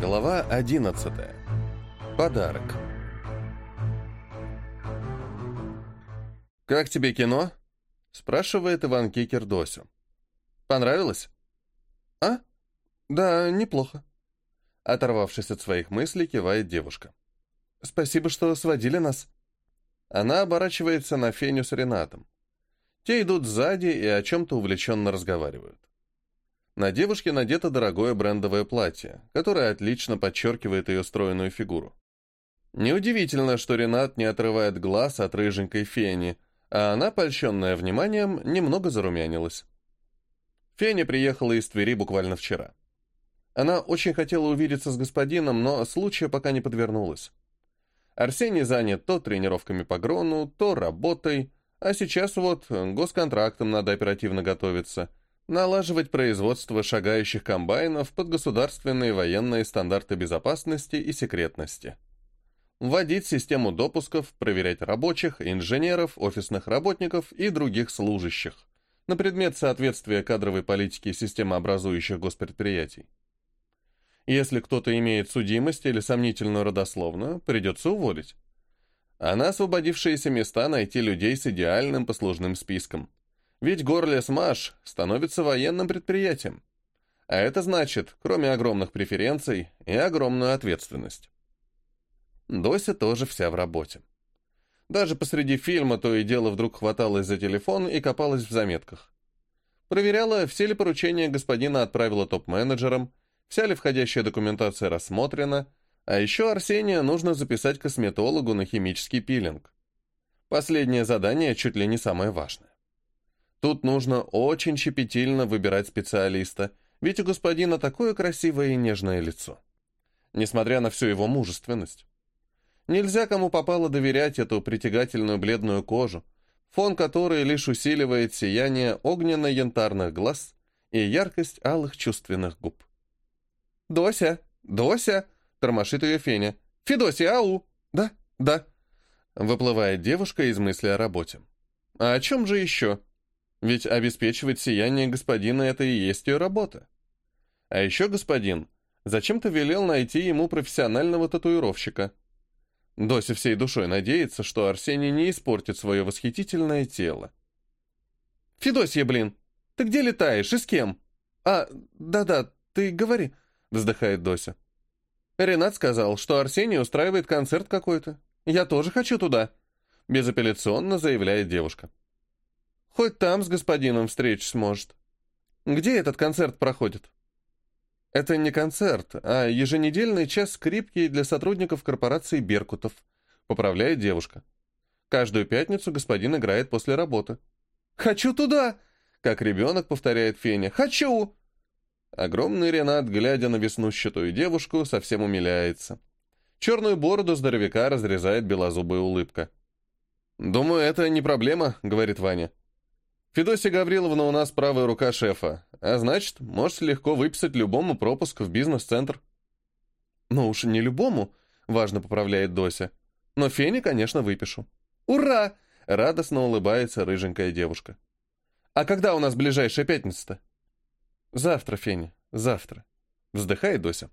Глава 11. Подарок. «Как тебе кино?» — спрашивает Иван Кикер Досю. «Понравилось?» «А? Да, неплохо». Оторвавшись от своих мыслей, кивает девушка. «Спасибо, что сводили нас». Она оборачивается на Феню с Ренатом. Те идут сзади и о чем-то увлеченно разговаривают. На девушке надето дорогое брендовое платье, которое отлично подчеркивает ее стройную фигуру. Неудивительно, что Ренат не отрывает глаз от рыженькой фени, а она, польщенная вниманием, немного зарумянилась. Феня приехала из Твери буквально вчера. Она очень хотела увидеться с господином, но случая пока не подвернулось. Арсений занят то тренировками по грону, то работой, а сейчас вот госконтрактом надо оперативно готовиться – налаживать производство шагающих комбайнов под государственные военные стандарты безопасности и секретности, вводить систему допусков, проверять рабочих, инженеров, офисных работников и других служащих на предмет соответствия кадровой политике системообразующих госпредприятий. Если кто-то имеет судимость или сомнительную родословную, придется уволить. А на освободившиеся места найти людей с идеальным послужным списком – ведь Горлес-Маш становится военным предприятием. А это значит, кроме огромных преференций, и огромную ответственность. Дося тоже вся в работе. Даже посреди фильма то и дело вдруг хваталась за телефон и копалась в заметках. Проверяла, все ли поручения господина отправила топ-менеджерам, вся ли входящая документация рассмотрена, а еще Арсения нужно записать косметологу на химический пилинг. Последнее задание чуть ли не самое важное. Тут нужно очень щепетильно выбирать специалиста, ведь у господина такое красивое и нежное лицо. Несмотря на всю его мужественность. Нельзя кому попало доверять эту притягательную бледную кожу, фон которой лишь усиливает сияние огненно-янтарных глаз и яркость алых чувственных губ. «Дося! Дося!» — тормошит ее Феня. «Федосия, ау!» «Да, да!» Выплывает девушка из мысли о работе. «А о чем же еще?» Ведь обеспечивать сияние господина — это и есть ее работа. А еще господин зачем-то велел найти ему профессионального татуировщика. Дося всей душой надеется, что Арсений не испортит свое восхитительное тело. «Федосья, блин, ты где летаешь и с кем?» «А, да-да, ты говори», — вздыхает Дося. Ренат сказал, что Арсений устраивает концерт какой-то. Я тоже хочу туда, безапелляционно заявляет девушка. Хоть там с господином встреч сможет. Где этот концерт проходит? Это не концерт, а еженедельный час скрипки для сотрудников корпорации «Беркутов», поправляет девушка. Каждую пятницу господин играет после работы. «Хочу туда!» — как ребенок повторяет Феня. «Хочу!» Огромный Ренат, глядя на веснущатую девушку, совсем умиляется. Черную бороду здоровяка разрезает белозубая улыбка. «Думаю, это не проблема», — говорит Ваня. Федосия Гавриловна у нас правая рука шефа, а значит, можете легко выписать любому пропуск в бизнес-центр. Ну уж не любому, важно поправляет Дося. Но Фене, конечно, выпишу. Ура! Радостно улыбается рыженькая девушка. А когда у нас ближайшая пятница-то? Завтра, Феня, завтра. Вздыхает Дося.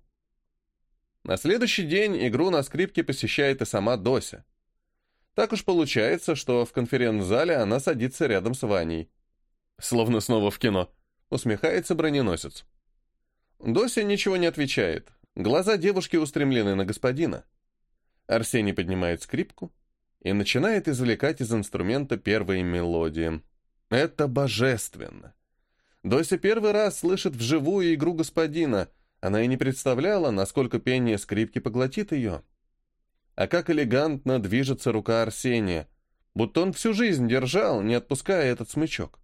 На следующий день игру на скрипке посещает и сама Дося. Так уж получается, что в конференц-зале она садится рядом с Ваней. Словно снова в кино. Усмехается броненосец. Дося ничего не отвечает. Глаза девушки устремлены на господина. Арсений поднимает скрипку и начинает извлекать из инструмента первые мелодии. Это божественно. Дося первый раз слышит вживую игру господина. Она и не представляла, насколько пение скрипки поглотит ее а как элегантно движется рука Арсения, будто он всю жизнь держал, не отпуская этот смычок.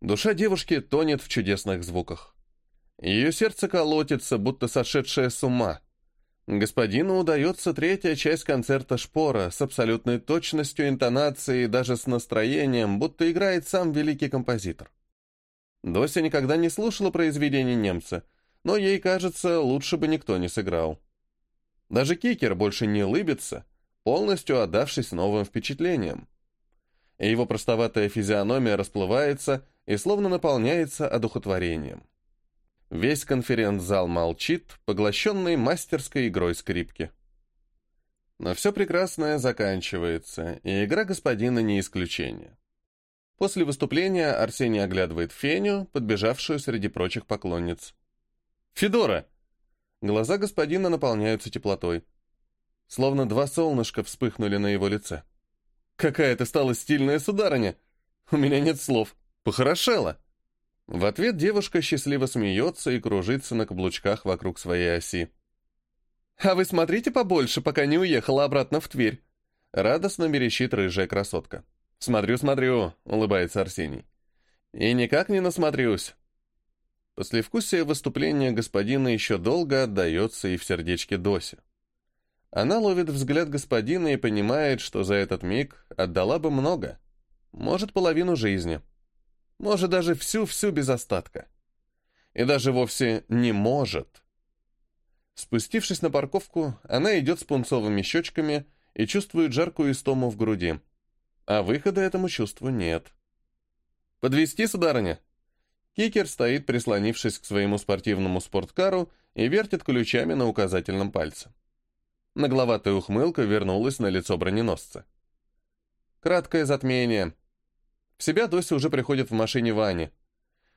Душа девушки тонет в чудесных звуках. Ее сердце колотится, будто сошедшее с ума. Господину удается третья часть концерта Шпора с абсолютной точностью интонации и даже с настроением, будто играет сам великий композитор. Дося никогда не слушала произведений немца, но ей кажется, лучше бы никто не сыграл. Даже кикер больше не улыбится, полностью отдавшись новым впечатлениям. Его простоватая физиономия расплывается и словно наполняется одухотворением. Весь конференц-зал молчит, поглощенный мастерской игрой скрипки. Но все прекрасное заканчивается, и игра господина не исключение. После выступления Арсений оглядывает Феню, подбежавшую среди прочих поклонниц. «Федора!» Глаза господина наполняются теплотой. Словно два солнышка вспыхнули на его лице. «Какая ты стала стильная сударыня! У меня нет слов. Похорошела!» В ответ девушка счастливо смеется и кружится на каблучках вокруг своей оси. «А вы смотрите побольше, пока не уехала обратно в Тверь!» Радостно берещит рыжая красотка. «Смотрю, смотрю», — улыбается Арсений. «И никак не насмотрюсь». Послевкусие выступления господина еще долго отдается и в сердечке Доси. Она ловит взгляд господина и понимает, что за этот миг отдала бы много. Может, половину жизни. Может, даже всю-всю без остатка. И даже вовсе не может. Спустившись на парковку, она идет с пунцовыми щечками и чувствует жаркую истому в груди. А выхода этому чувству нет. «Подвезти, сударыня?» Кикер стоит, прислонившись к своему спортивному спорткару и вертит ключами на указательном пальце. Нагловатая ухмылка вернулась на лицо броненосца. Краткое затмение. В себя Дося уже приходит в машине Вани.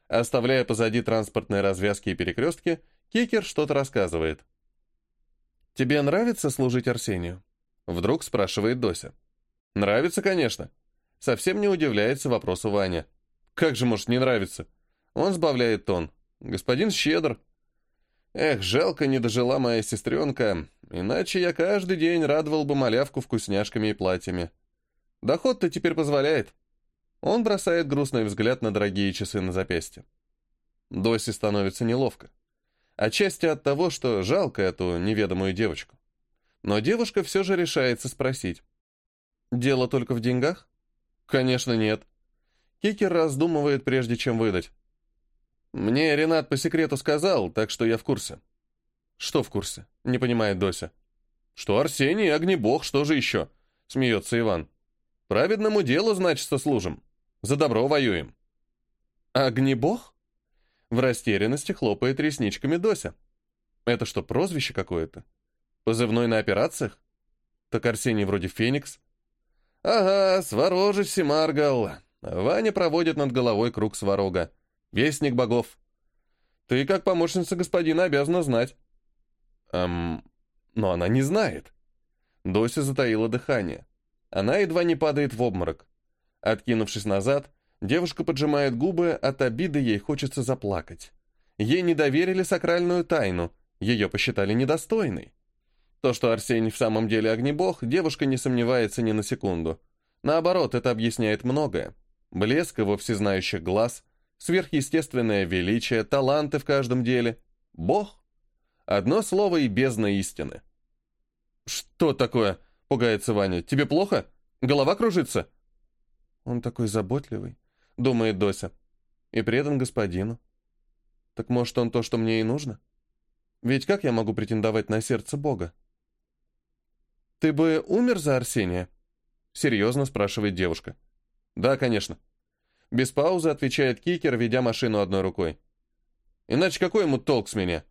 Оставляя позади транспортные развязки и перекрестки, Кикер что-то рассказывает. «Тебе нравится служить Арсению?» Вдруг спрашивает Дося. «Нравится, конечно». Совсем не удивляется вопросу Ваня. «Как же может не нравиться?» Он сбавляет тон. «Господин щедр». «Эх, жалко, не дожила моя сестренка, иначе я каждый день радовал бы малявку вкусняшками и платьями. Доход-то теперь позволяет». Он бросает грустный взгляд на дорогие часы на запястье. Досе становится неловко. Отчасти от того, что жалко эту неведомую девочку. Но девушка все же решается спросить. «Дело только в деньгах?» «Конечно, нет». Кикер раздумывает, прежде чем выдать. «Мне Ренат по секрету сказал, так что я в курсе». «Что в курсе?» — не понимает Дося. «Что Арсений — огнебог, что же еще?» — смеется Иван. «Праведному делу, значит, служим. За добро воюем». «Огнебог?» В растерянности хлопает ресничками Дося. «Это что, прозвище какое-то? Позывной на операциях? Так Арсений вроде Феникс». «Ага, сворожич Семаргал». Ваня проводит над головой круг сварога. «Вестник богов». «Ты, как помощница господина, обязана знать». «Эм, но она не знает». Дося затаила дыхание. Она едва не падает в обморок. Откинувшись назад, девушка поджимает губы, от обиды ей хочется заплакать. Ей не доверили сакральную тайну, ее посчитали недостойной. То, что Арсений в самом деле огнебог, девушка не сомневается ни на секунду. Наоборот, это объясняет многое. Блеск его всезнающих глаз, сверхъестественное величие, таланты в каждом деле. Бог. Одно слово и бездна истины. «Что такое?» — пугается Ваня. «Тебе плохо? Голова кружится?» Он такой заботливый, думает Дося, и предан господину. Так может, он то, что мне и нужно? Ведь как я могу претендовать на сердце Бога? Ты бы умер за Арсения? Серьезно спрашивает девушка. Да, конечно. Без паузы отвечает Кикер, ведя машину одной рукой. Иначе какой ему толк с меня?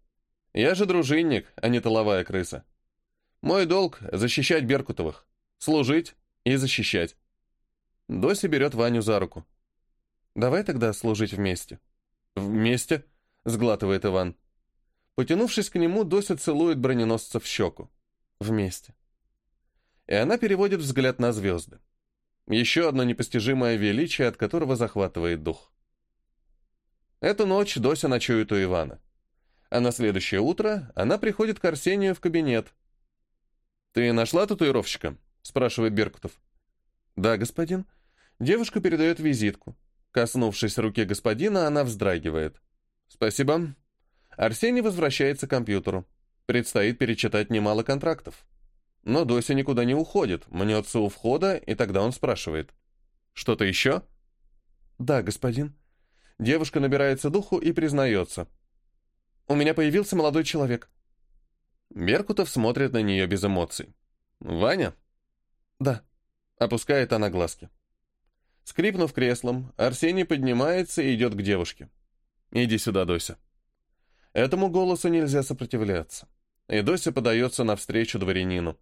Я же дружинник, а не толовая крыса. Мой долг — защищать Беркутовых. Служить и защищать. Дося берет Ваню за руку. «Давай тогда служить вместе». «Вместе?» — сглатывает Иван. Потянувшись к нему, Дося целует броненосца в щеку. «Вместе». И она переводит взгляд на звезды. Еще одно непостижимое величие, от которого захватывает дух. Эту ночь Дося ночует у Ивана. А на следующее утро она приходит к Арсению в кабинет. «Ты нашла татуировщика?» — спрашивает Беркутов. «Да, господин», Девушка передает визитку. Коснувшись руки господина, она вздрагивает. «Спасибо». Арсений возвращается к компьютеру. Предстоит перечитать немало контрактов. Но Дося никуда не уходит, мнется у входа, и тогда он спрашивает. «Что-то еще?» «Да, господин». Девушка набирается духу и признается. «У меня появился молодой человек». Беркутов смотрит на нее без эмоций. «Ваня?» «Да». Опускает она глазки. Скрипнув креслом, Арсений поднимается и идет к девушке. «Иди сюда, Дося». Этому голосу нельзя сопротивляться. И Дося подается навстречу дворянину.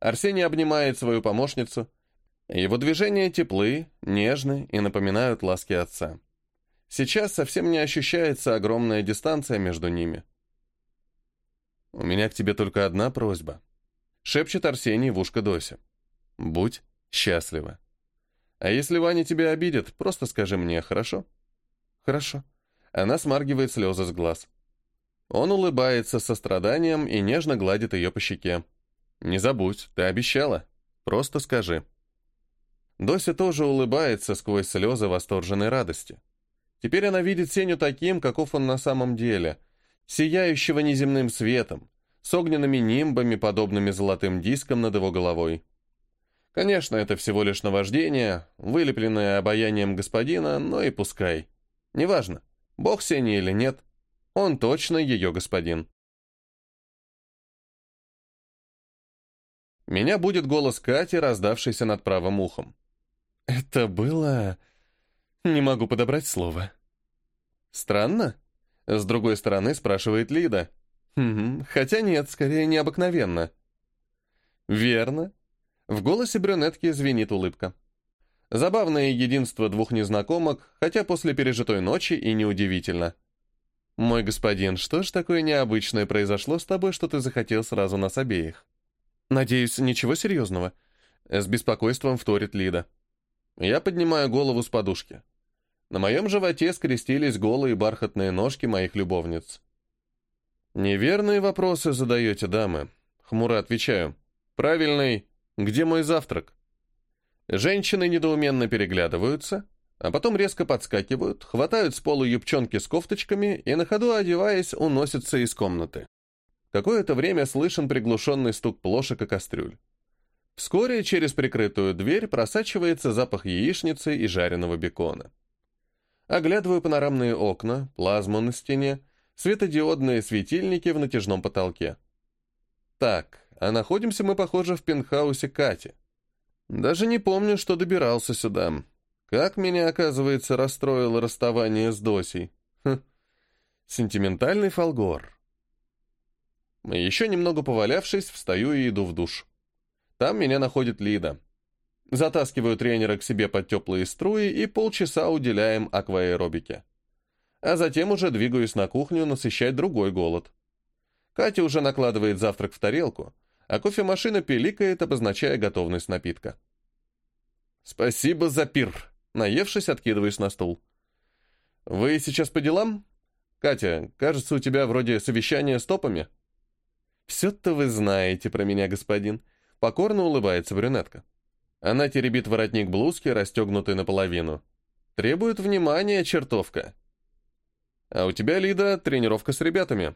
Арсений обнимает свою помощницу. Его движения теплы, нежны и напоминают ласки отца. Сейчас совсем не ощущается огромная дистанция между ними. «У меня к тебе только одна просьба», — шепчет Арсений в ушко Досе. «Будь счастлива. А если Ваня тебя обидит, просто скажи мне, хорошо?» «Хорошо». Она смаргивает слезы с глаз. Он улыбается со страданием и нежно гладит ее по щеке. «Не забудь, ты обещала. Просто скажи». Дося тоже улыбается сквозь слезы восторженной радости. Теперь она видит Сеню таким, каков он на самом деле, сияющего неземным светом, с огненными нимбами, подобными золотым дискам над его головой. Конечно, это всего лишь наваждение, вылепленное обаянием господина, но и пускай. Неважно, бог Сеня или нет, он точно ее господин. Меня будет голос Кати, раздавшийся над правым ухом. Это было... Не могу подобрать слово. Странно? С другой стороны, спрашивает Лида. Угу, хотя нет, скорее необыкновенно. Верно. В голосе брюнетки звенит улыбка. Забавное единство двух незнакомок, хотя после пережитой ночи и неудивительно. «Мой господин, что ж такое необычное произошло с тобой, что ты захотел сразу нас обеих?» «Надеюсь, ничего серьезного?» С беспокойством вторит Лида. Я поднимаю голову с подушки. На моем животе скрестились голые бархатные ножки моих любовниц. «Неверные вопросы задаете, дамы». Хмуро отвечаю. «Правильный. Где мой завтрак?» Женщины недоуменно переглядываются, а потом резко подскакивают, хватают с пола юбчонки с кофточками и на ходу, одеваясь, уносятся из комнаты. Какое-то время слышен приглушенный стук плошек и кастрюль. Вскоре через прикрытую дверь просачивается запах яичницы и жареного бекона. Оглядываю панорамные окна, плазму на стене, светодиодные светильники в натяжном потолке. Так, а находимся мы, похоже, в пентхаусе Кати. Даже не помню, что добирался сюда. Как меня, оказывается, расстроило расставание с Досей. Хм. Сентиментальный фолгор. Еще немного повалявшись, встаю и иду в душ. Там меня находит Лида. Затаскиваю тренера к себе под теплые струи и полчаса уделяем акваэробике. А затем уже двигаюсь на кухню насыщать другой голод. Катя уже накладывает завтрак в тарелку, а кофемашина пиликает, обозначая готовность напитка. «Спасибо за пир!» Наевшись, откидываюсь на стул. «Вы сейчас по делам? Катя, кажется, у тебя вроде совещание с топами?» «Все-то вы знаете про меня, господин», Покорно улыбается брюнетка. Она теребит воротник блузки, расстегнутый наполовину. Требует внимания чертовка. А у тебя, Лида, тренировка с ребятами.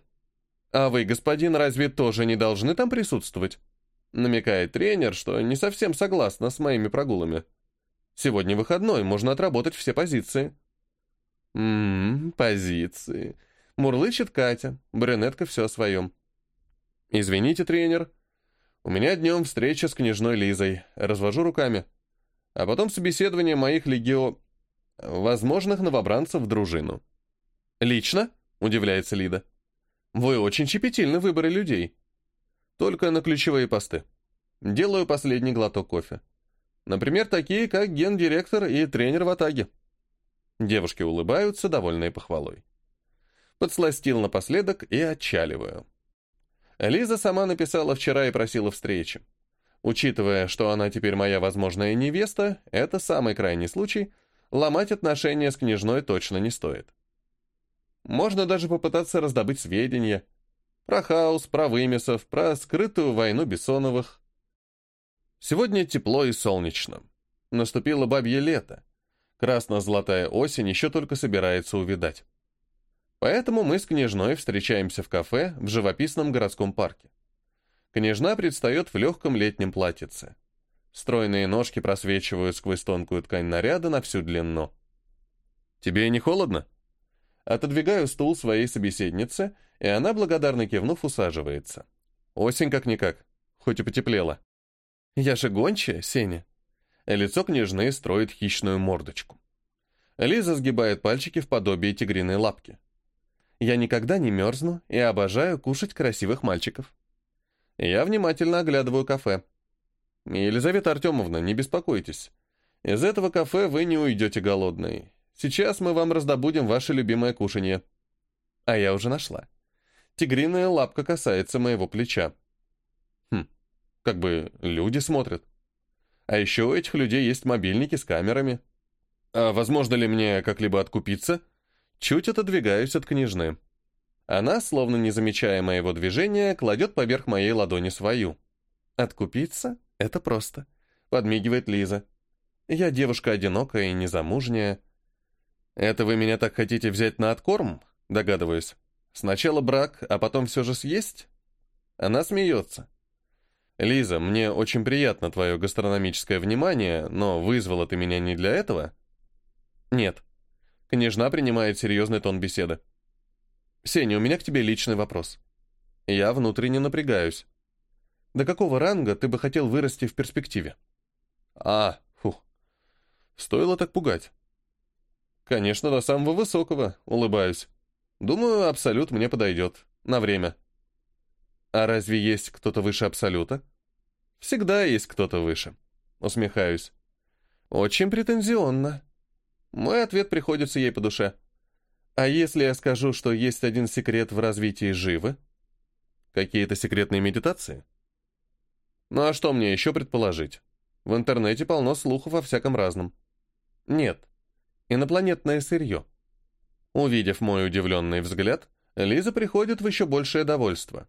А вы, господин, разве тоже не должны там присутствовать? Намекает тренер, что не совсем согласна с моими прогулами. Сегодня выходной, можно отработать все позиции. Ммм, позиции. Мурлычет Катя, брюнетка все о своем. Извините, тренер, у меня днем встреча с княжной Лизой. Развожу руками. А потом собеседование моих легио... возможных новобранцев в дружину. «Лично?» — удивляется Лида. «Вы очень щепетильны в выборе людей. Только на ключевые посты. Делаю последний глоток кофе. Например, такие, как гендиректор и тренер в Атаге». Девушки улыбаются, довольные похвалой. Подсластил напоследок и отчаливаю. Лиза сама написала вчера и просила встречи. Учитывая, что она теперь моя возможная невеста, это самый крайний случай, ломать отношения с княжной точно не стоит. Можно даже попытаться раздобыть сведения про хаос, про вымесов, про скрытую войну Бессоновых. Сегодня тепло и солнечно. Наступило бабье лето. Красно-золотая осень еще только собирается увидать. Поэтому мы с княжной встречаемся в кафе в живописном городском парке. Княжна предстает в легком летнем платьице. Стройные ножки просвечивают сквозь тонкую ткань наряда на всю длину. «Тебе не холодно?» Отодвигаю стул своей собеседнице, и она, благодарно кивнув, усаживается. Осень как-никак, хоть и потеплело. «Я же гончая, Сеня». Лицо княжны строит хищную мордочку. Лиза сгибает пальчики в подобие тигриной лапки. Я никогда не мерзну и обожаю кушать красивых мальчиков. Я внимательно оглядываю кафе. Елизавета Артемовна, не беспокойтесь. Из этого кафе вы не уйдете голодной. Сейчас мы вам раздобудем ваше любимое кушанье. А я уже нашла. Тигриная лапка касается моего плеча. Хм, как бы люди смотрят. А еще у этих людей есть мобильники с камерами. А возможно ли мне как-либо откупиться? Чуть отодвигаюсь от княжны. Она, словно не замечая моего движения, кладет поверх моей ладони свою. «Откупиться? Это просто», — подмигивает Лиза. «Я девушка одинокая и незамужняя». «Это вы меня так хотите взять на откорм?» — догадываюсь. «Сначала брак, а потом все же съесть?» Она смеется. «Лиза, мне очень приятно твое гастрономическое внимание, но вызвала ты меня не для этого?» «Нет». Княжна принимает серьезный тон беседы. «Сеня, у меня к тебе личный вопрос. Я внутренне напрягаюсь. До какого ранга ты бы хотел вырасти в перспективе?» «А, фух. Стоило так пугать». «Конечно, до самого высокого», — улыбаюсь. «Думаю, абсолют мне подойдет. На время». А разве есть кто-то выше Абсолюта? Всегда есть кто-то выше. Усмехаюсь. Очень претензионно. Мой ответ приходится ей по душе. А если я скажу, что есть один секрет в развитии живы? Какие-то секретные медитации? Ну а что мне еще предположить? В интернете полно слухов о всяком разном. Нет. Инопланетное сырье. Увидев мой удивленный взгляд, Лиза приходит в еще большее довольство.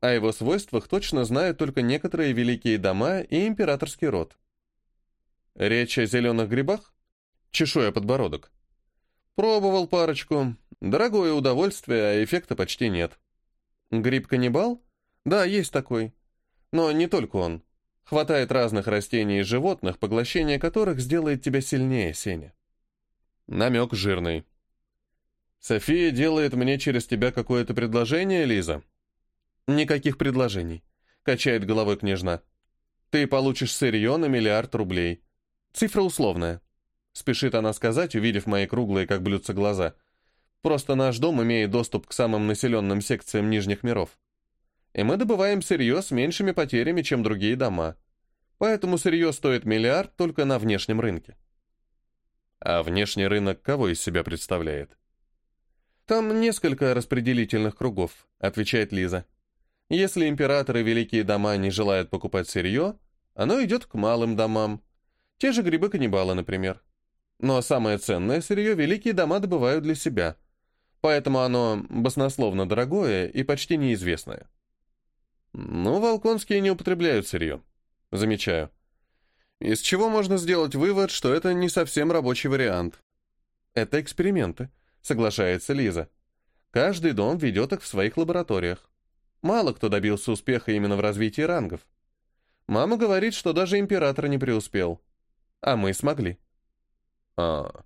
О его свойствах точно знают только некоторые великие дома и императорский род. Речь о зеленых грибах? Чешуя подбородок. Пробовал парочку. Дорогое удовольствие, а эффекта почти нет. Гриб-каннибал? Да, есть такой. Но не только он. Хватает разных растений и животных, поглощение которых сделает тебя сильнее, Сеня. Намек жирный. София делает мне через тебя какое-то предложение, Лиза? «Никаких предложений», — качает головой княжна. «Ты получишь сырье на миллиард рублей. Цифра условная», — спешит она сказать, увидев мои круглые, как блюдца, глаза. «Просто наш дом имеет доступ к самым населенным секциям Нижних миров. И мы добываем сырье с меньшими потерями, чем другие дома. Поэтому сырье стоит миллиард только на внешнем рынке». А внешний рынок кого из себя представляет? «Там несколько распределительных кругов», — отвечает Лиза. Если императоры великие дома не желают покупать сырье, оно идет к малым домам. Те же грибы-каннибалы, например. Но самое ценное сырье великие дома добывают для себя. Поэтому оно баснословно дорогое и почти неизвестное. Ну, волконские не употребляют сырье. Замечаю. Из чего можно сделать вывод, что это не совсем рабочий вариант? Это эксперименты, соглашается Лиза. Каждый дом ведет их в своих лабораториях. Мало кто добился успеха именно в развитии рангов. Мама говорит, что даже император не преуспел. А мы смогли. А,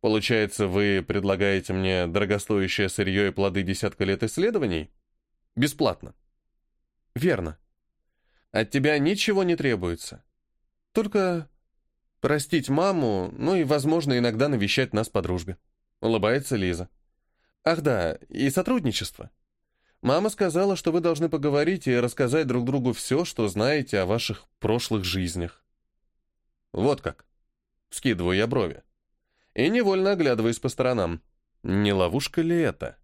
получается, вы предлагаете мне дорогостоящее сырье и плоды десятка лет исследований? Бесплатно. Верно. От тебя ничего не требуется. Только простить маму, ну и, возможно, иногда навещать нас по дружбе. Улыбается Лиза. Ах да, и сотрудничество. Мама сказала, что вы должны поговорить и рассказать друг другу все, что знаете о ваших прошлых жизнях. Вот как. Скидываю я брови. И невольно оглядываюсь по сторонам. Не ловушка ли это?